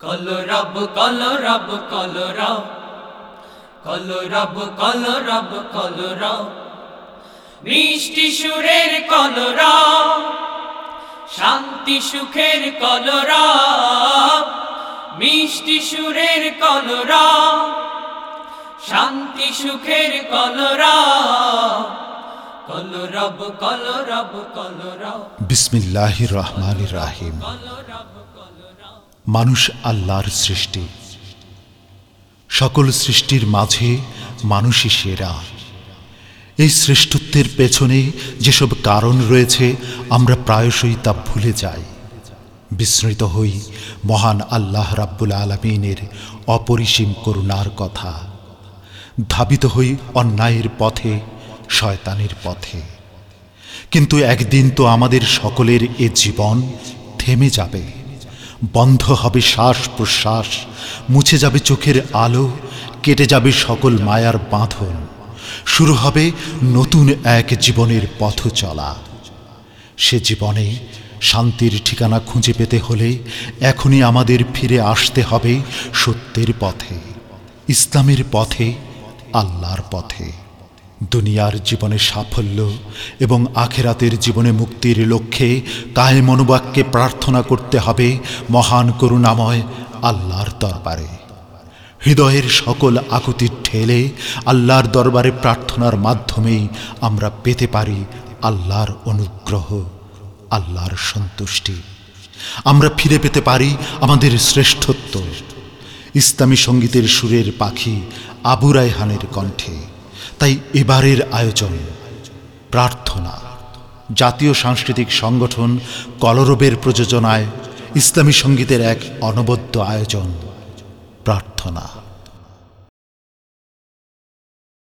Call রব call রব call রব কল রব কল রব কল রব মিষ্টি সুরের কল রব শান্তি সুখের কল রব মিষ্টি সুরের কল রব শান্তি সুখের কল রব কল রব কল রব কল রব বিসমিল্লাহির রহমানির রাহিম। মানুষ আল্লাহর সৃষ্টি। সকল সৃষ্টির মাঝে মানুষই সেরা। এই শ্রেষ্ঠত্বের পেছনে যেসব কারণ রয়েছে, আমরা প্রায়শই তা ভুলে যাই। বিস্মৃত হই মহান আল্লাহ রাব্বুল আলমিনের অপরিসীম করুণার কথা। ধাবিত হই অন্যায়ের পথে, শয়তানের পথে। কিন্তু একদিন তো আমাদের সকলের এ জীবন থেমে যাবে। বন্ধ হবে শ্বাস প্রশ্বাস, মুছে যাবে চোখের আলো, কেটে যাবে সকল মায়ার বাঁধন। শুরু হবে নতুন এক জীবনের পথ চলা। সে জীবনে শান্তির ঠিকানা খুঁজে পেতে হলে এখনই আমাদের ফিরে আসতে হবে সত্যের পথে, ইসলামের পথে, আল্লাহর পথে। দুনিয়ার জীবনে সাফল্য এবং আখেরাতের জীবনে মুক্তির লক্ষ্যে কায়ে মনোবাক্যে প্রার্থনা করতে হবে মহান করুণাময় আল্লাহর দরবারে। হৃদয়ের সকল আকুতির ঠেলে আল্লাহর দরবারে প্রার্থনার মাধ্যমেই আমরা পেতে পারি আল্লাহর অনুগ্রহ, আল্লাহর সন্তুষ্টি। আমরা ফিরে পেতে পারি আমাদের শ্রেষ্ঠত্ব। ইসলামী সঙ্গীতের সুরের পাখি আবু রায়হানের কণ্ঠে। তাই এবারের আয়োজন, প্রার্থনা। জাতীয় সাংস্কৃতিক সংগঠন কলরবের প্রযোজনায় ইসলামী সঙ্গীতের এক অনবদ্য আয়োজন, প্রার্থনা।